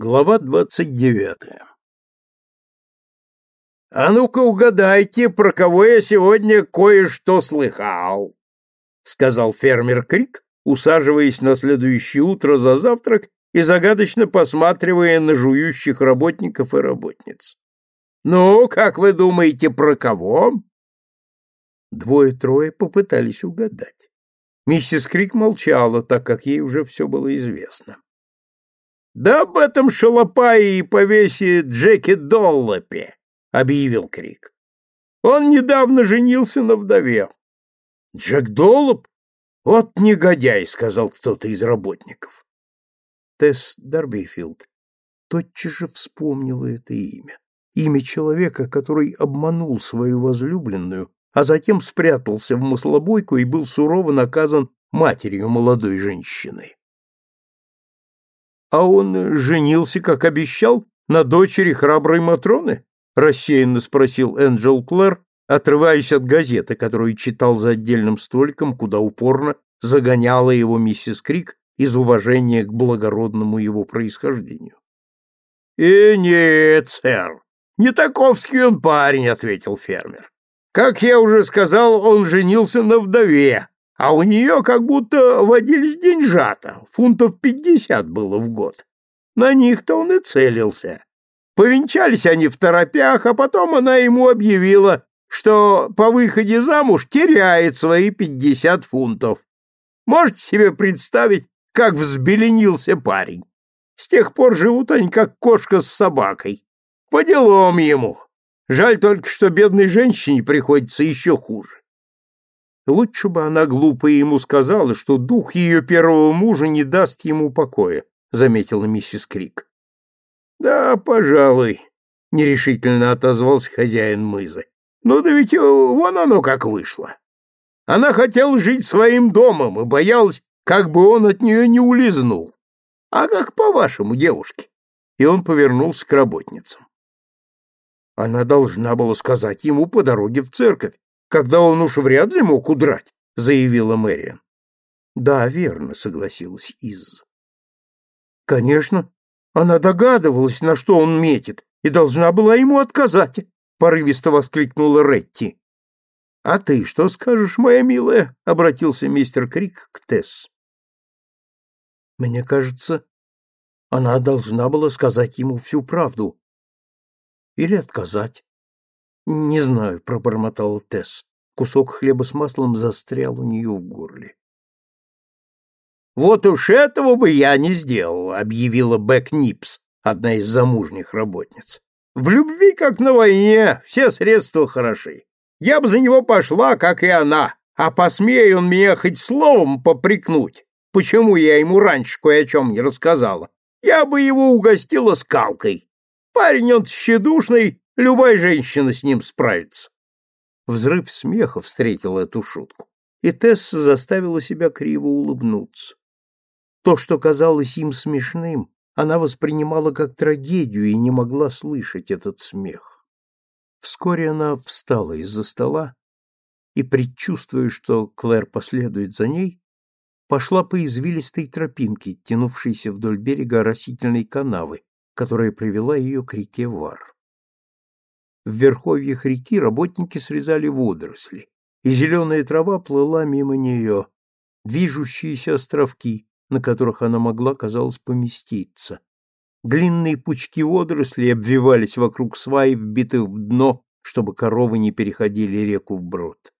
Глава двадцать девятая «А ну-ка угадайте, про кого я сегодня кое-что слыхал», — сказал фермер Крик, усаживаясь на следующее утро за завтрак и загадочно посматривая на жующих работников и работниц. «Ну, как вы думаете, про кого?» Двое-трое попытались угадать. Миссис Крик молчала, так как ей уже все было известно. «Да об этом шалопае и повесе Джеки Доллопе!» — объявил Крик. «Он недавно женился на вдове». «Джек Доллоп? Вот негодяй!» — сказал кто-то из работников. Тесс Дарбифилд тотчас же вспомнила это имя. Имя человека, который обманул свою возлюбленную, а затем спрятался в маслобойку и был сурово наказан матерью молодой женщины. А он женился, как обещал, на дочери храброй Матроны? рассеянно спросил Энджел Клэр, отрываясь от газеты, которую читал за отдельным столиком, куда упорно загоняла его миссис Крик из уважения к благородному его происхождению. «И нет, сэр, не таковский он парень», — ответил фермер. «Как я уже сказал, он женился на вдове, а у нее как будто водились деньжата, фунтов пятьдесят было в год. На них-то он и целился. Повенчались они в торопях, а потом она ему объявила, что по выходе замуж теряет свои пятьдесят фунтов. Можете себе представить, как взбеленился парень? С тех пор живут они как кошка с собакой. По делам ему. Жаль только, что бедной женщине приходится еще хуже. Лучше бы она глупо ему сказала, что дух ее первого мужа не даст ему покоя, заметила миссис Крик. Да, пожалуй, нерешительно отозвался хозяин мызы. Ну да ведь э, вон оно как вышло. Она хотела жить своим домом и боялась, как бы он от нее не улизнул. А как по-вашему, девушки? И он повернулся к работницам. Она должна была сказать ему по дороге в церковь, когда он уж вряд ли мог удрать, заявила Мэриан. Да, верно, согласилась Из. Конечно, она догадывалась, на что он метит, и должна была ему отказать, порывисто воскликнула Ретти. А ты что скажешь, моя милая? обратился мистер Крик к Тесс. Мне кажется, она должна была сказать ему всю правду. Или отказать. Не знаю, пробормотал Тесс. Кусок хлеба с маслом застрял у нее в горле. «Вот уж этого бы я не сделал», — объявила Бэк Нипс, одна из замужних работниц. «В любви, как на войне, все средства хороши. Я бы за него пошла, как и она, а посмею он меня хоть словом попрекнуть, почему я ему раньше кое о чем не рассказала, я бы его угостила скалкой. Парень он тщедушный, любая женщина с ним справится». Взрыв смеха встретил эту шутку, и Тесса заставила себя криво улыбнуться. То, что казалось им смешным, она воспринимала как трагедию и не могла слышать этот смех. Вскоре она встала из-за стола и, предчувствуя, что Клэр последует за ней, пошла по извилистой тропинке, тянувшейся вдоль берега растительной канавы, которая привела ее к реке Вар. В верховьях реки работники срезали водоросли, и зеленая трава плыла мимо нее, движущиеся островки, на которых она могла, казалось, поместиться. Длинные пучки водорослей обвивались вокруг сваи, вбитых в дно, чтобы коровы не переходили реку вброд.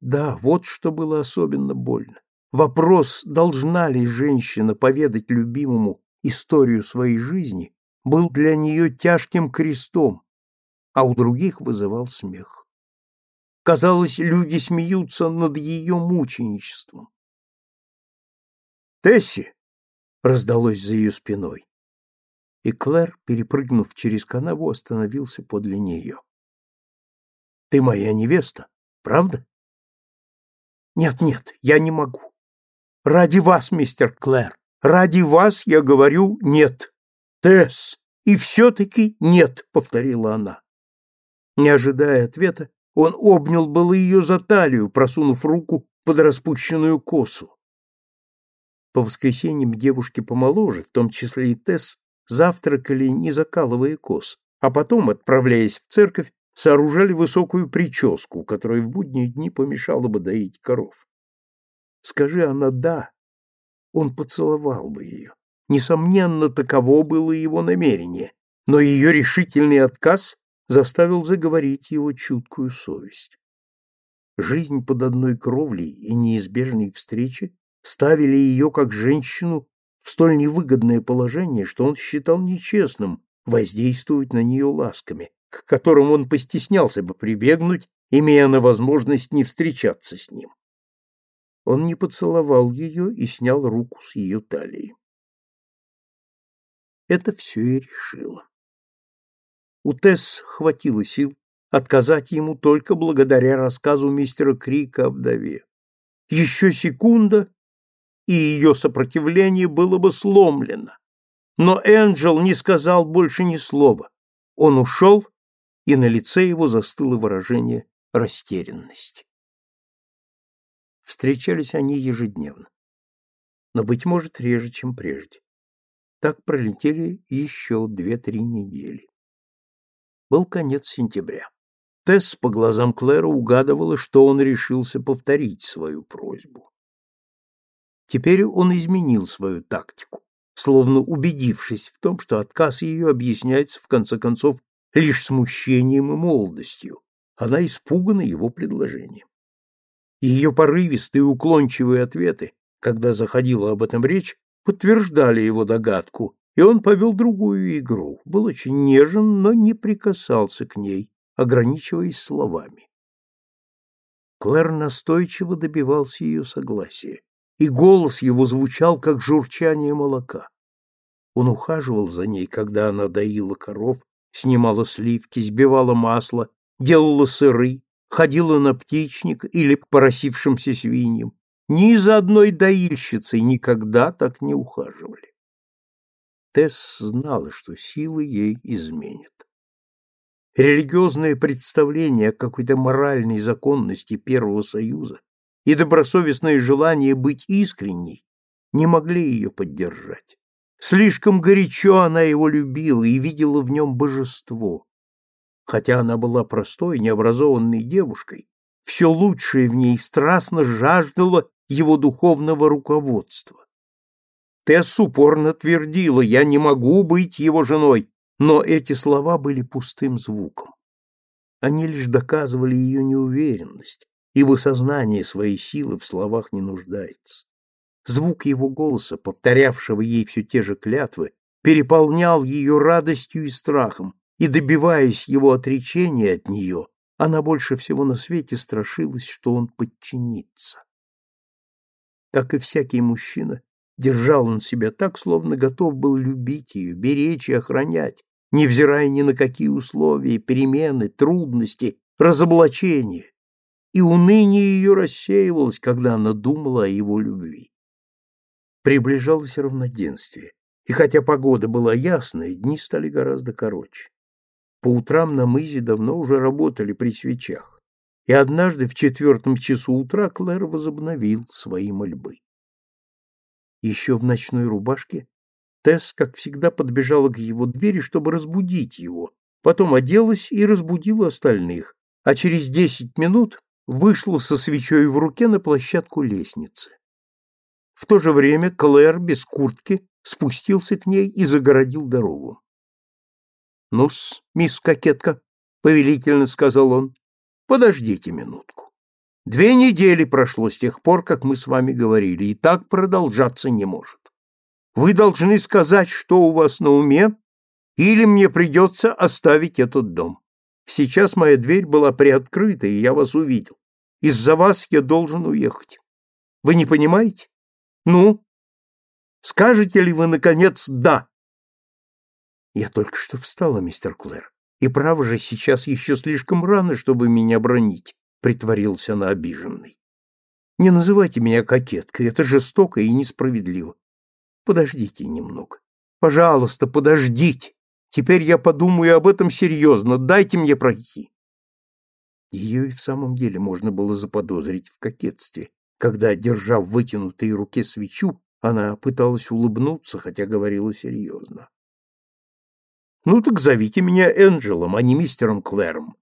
Да, вот что было особенно больно. Вопрос, должна ли женщина поведать любимому историю своей жизни, был для нее тяжким крестом, а у других вызывал смех. Казалось, люди смеются над ее мученичеством. Тесси!» — раздалось за ее спиной. И Клэр, перепрыгнув через канаву, остановился подле нее. «Ты моя невеста, правда?» «Нет-нет, я не могу. Ради вас, мистер Клэр, ради вас я говорю нет. Тесс, и все-таки нет», — повторила она. Не ожидая ответа, он обнял было ее за талию, просунув руку под распущенную косу. По воскресеньям девушки помоложе, в том числе и Тесс, завтракали, не закалывая кос, а потом, отправляясь в церковь, сооружали высокую прическу, которая в будние дни помешала бы доить коров. Скажи она «да», он поцеловал бы ее. Несомненно, таково было его намерение, но ее решительный отказ заставил заговорить его чуткую совесть. Жизнь под одной кровлей и неизбежные встречи ставили ее как женщину в столь невыгодное положение, что он считал нечестным воздействовать на нее ласками, к которым он постеснялся бы прибегнуть, имея на возможность не встречаться с ним. Он не поцеловал ее и снял руку с ее талии. Это все и решило. У Тесс хватило сил отказать ему только благодаря рассказу мистера Крика о вдове. Еще секунда, и ее сопротивление было бы сломлено. Но Энджел не сказал больше ни слова. Он ушел, и на лице его застыло выражение растерянности. Встречались они ежедневно, но, быть может, реже, чем прежде. Так пролетели еще две-три недели. Был конец сентября. Тесс по глазам Клэра угадывала, что он решился повторить свою просьбу. Теперь он изменил свою тактику, словно убедившись в том, что отказ ее объясняется, в конце концов, лишь смущением и молодостью. Она испугана его предложением. Ее порывистые уклончивые ответы, когда заходила об этом речь, подтверждали его догадку, и он повел другую игру, был очень нежен, но не прикасался к ней, ограничиваясь словами. Клэр настойчиво добивался ее согласия, и голос его звучал, как журчание молока. Он ухаживал за ней, когда она доила коров, снимала сливки, сбивала масло, делала сыры, ходила на птичник или к поросившимся свиньям. Ни за одной доильщицей никогда так не ухаживали. Тесс знала, что силы ей изменят. Религиозное представление о какой-то моральной законности Первого Союза и добросовестное желание быть искренней не могли ее поддержать. Слишком горячо она его любила и видела в нем божество. Хотя она была простой, необразованной девушкой, все лучшее в ней страстно жаждало его духовного руководства. Тесс упорно твердила, я не могу быть его женой, но эти слова были пустым звуком. Они лишь доказывали ее неуверенность, ибо сознание своей силы в словах не нуждается. Звук его голоса, повторявшего ей все те же клятвы, переполнял ее радостью и страхом, и, добиваясь его отречения от нее, она больше всего на свете страшилась, что он подчинится. Как и всякий мужчина, держал он себя так, словно готов был любить ее, беречь и охранять, невзирая ни на какие условия, перемены, трудности, разоблачения. И уныние ее рассеивалось, когда она думала о его любви. Приближалось равноденствие, и хотя погода была ясная, дни стали гораздо короче. По утрам на мызе давно уже работали при свечах и однажды в четвертом часу утра Клэр возобновил свои мольбы. Еще в ночной рубашке Тесс, как всегда, подбежала к его двери, чтобы разбудить его, потом оделась и разбудила остальных, а через десять минут вышла со свечой в руке на площадку лестницы. В то же время Клэр без куртки спустился к ней и загородил дорогу. «Ну-с, мисс Кокетка», — повелительно сказал он, Подождите минутку. Две недели прошло с тех пор, как мы с вами говорили, и так продолжаться не может. Вы должны сказать, что у вас на уме, или мне придется оставить этот дом. Сейчас моя дверь была приоткрыта, и я вас увидел. Из-за вас я должен уехать. Вы не понимаете? Ну? Скажете ли вы, наконец, «да»?» Я только что встала, мистер Клэр. И право же, сейчас еще слишком рано, чтобы меня бронить, притворился она обиженной. Не называйте меня кокеткой, это жестоко и несправедливо. Подождите немного. Пожалуйста, подождите. Теперь я подумаю об этом серьезно. Дайте мне пройти. Ее и в самом деле можно было заподозрить в кокетстве, когда, держа в вытянутой руке свечу, она пыталась улыбнуться, хотя говорила серьезно. Ну так зовите меня Энджелом, а не мистером Клэром.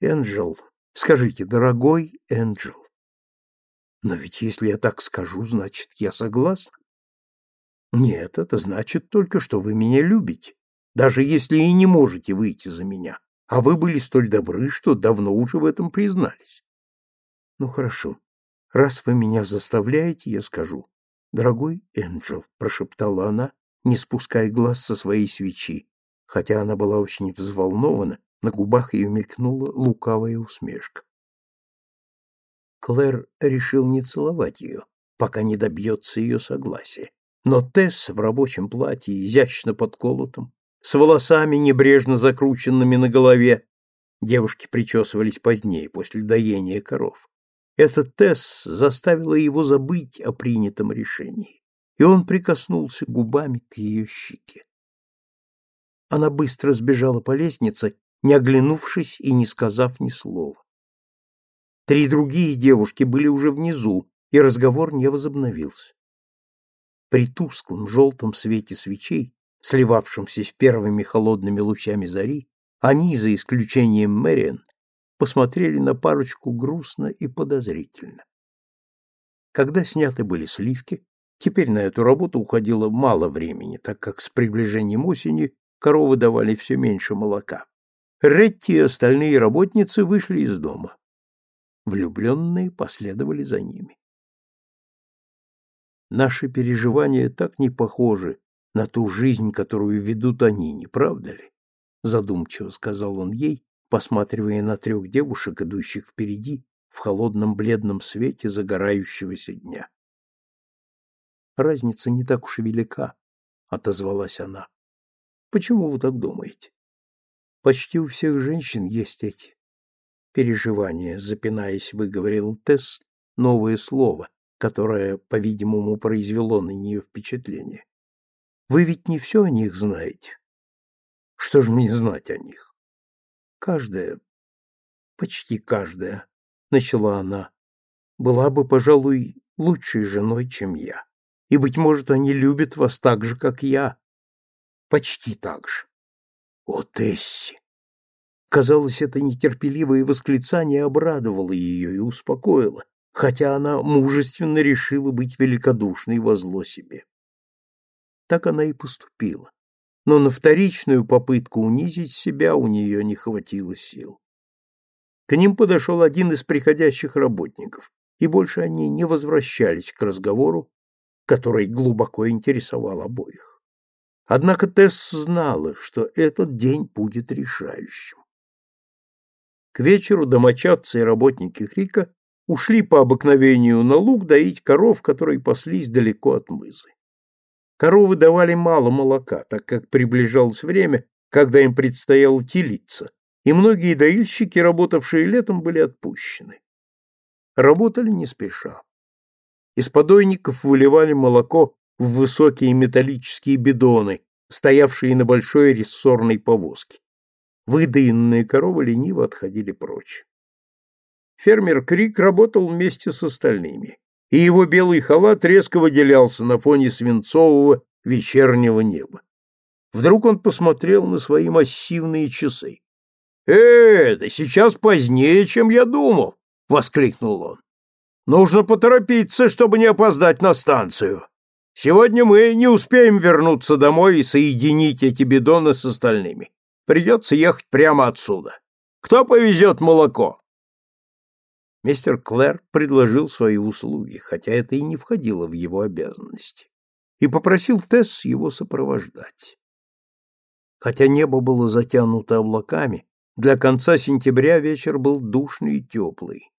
Энджел, скажите, дорогой Энджел. Но ведь если я так скажу, значит, я согласна. Нет, это значит только, что вы меня любите, даже если и не можете выйти за меня. А вы были столь добры, что давно уже в этом признались. Ну хорошо. Раз вы меня заставляете, я скажу. Дорогой Энджел, прошептала она, не спуская глаз со своей свечи, хотя она была очень взволнована, на губах ее мелькнула лукавая усмешка. Клэр решил не целовать ее, пока не добьется ее согласия. Но Тесс в рабочем платье, изящно подколотом, с волосами, небрежно закрученными на голове, девушки причесывались позднее, после доения коров. Этот Тесс заставила его забыть о принятом решении, и он прикоснулся губами к ее щеке. Она быстро сбежала по лестнице, не оглянувшись и не сказав ни слова. Три другие девушки были уже внизу, и разговор не возобновился. При тусклом желтом свете свечей, сливавшемся с первыми холодными лучами зари, они, за исключением Мэриан, посмотрели на парочку грустно и подозрительно. Когда сняты были сливки, теперь на эту работу уходило мало времени, так как с приближением осени коровы давали все меньше молока. Ретти и остальные работницы вышли из дома. Влюбленные последовали за ними. Наши переживания так не похожи на ту жизнь, которую ведут они, не правда ли? Задумчиво сказал он ей, посматривая на трех девушек, идущих впереди в холодном бледном свете загорающегося дня. Разница не так уж и велика, отозвалась она. Почему вы так думаете? Почти у всех женщин есть эти переживания, запинаясь, выговорил Тесс новое слово, которое, по-видимому, произвело на нее впечатление. Вы ведь не все о них знаете. Что же мне знать о них? Каждая, почти каждая, начала она, была бы, пожалуй, лучшей женой, чем я. И, быть может, они любят вас так же, как я, Почти так же. О, Тесси! Казалось, это нетерпеливое восклицание обрадовало ее и успокоило, хотя она мужественно решила быть великодушной во зло себе. Так она и поступила. Но на вторичную попытку унизить себя у нее не хватило сил. К ним подошел один из приходящих работников, и больше они не возвращались к разговору, который глубоко интересовал обоих. Однако Тесс знала, что этот день будет решающим. К вечеру домочадцы и работники Крика ушли по обыкновению на луг доить коров, которые паслись далеко от мызы. Коровы давали мало молока, так как приближалось время, когда им предстояло телиться, и многие доильщики, работавшие летом, были отпущены. Работали не спеша. Из подойников выливали молоко в высокие металлические бидоны, стоявшие на большой рессорной повозке. Выдаенные коровы лениво отходили прочь. Фермер Крик работал вместе с остальными, и его белый халат резко выделялся на фоне свинцового вечернего неба. Вдруг он посмотрел на свои массивные часы. «Э, да сейчас позднее, чем я думал!» — воскликнул он. «Нужно поторопиться, чтобы не опоздать на станцию. Сегодня мы не успеем вернуться домой и соединить эти бидоны с остальными. Придется ехать прямо отсюда. Кто повезет молоко?» Мистер Клэр предложил свои услуги, хотя это и не входило в его обязанности, и попросил Тесс его сопровождать. Хотя небо было затянуто облаками, для конца сентября вечер был душный и теплый,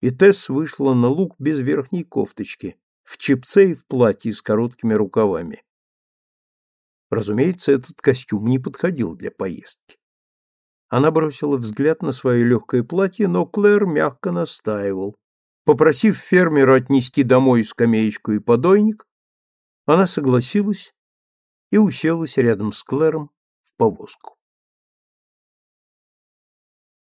и Тесс вышла на луг без верхней кофточки, в чипце и в платье с короткими рукавами. Разумеется, этот костюм не подходил для поездки. Она бросила взгляд на свое легкое платье, но Клэр мягко настаивал. Попросив фермера отнести домой скамеечку и подойник, она согласилась и уселась рядом с Клэром в повозку.